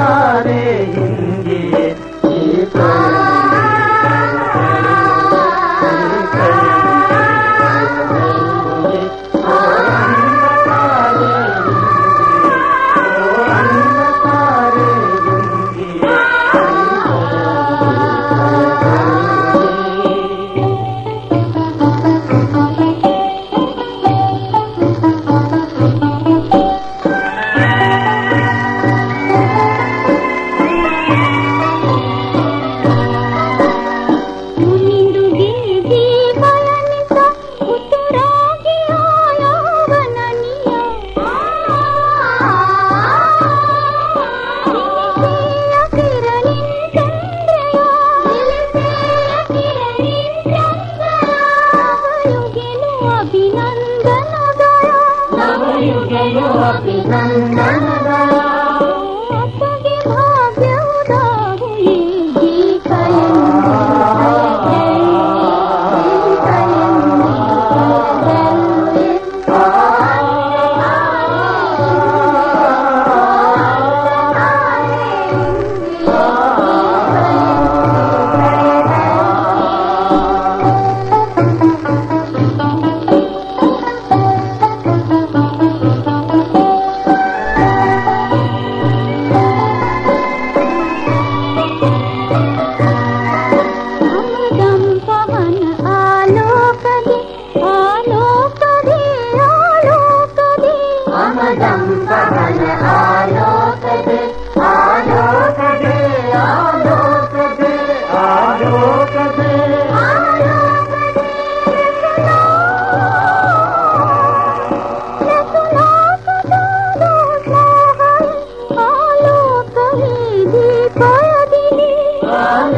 பாரே இங்கே Kể lúa bị nằm nắng Allah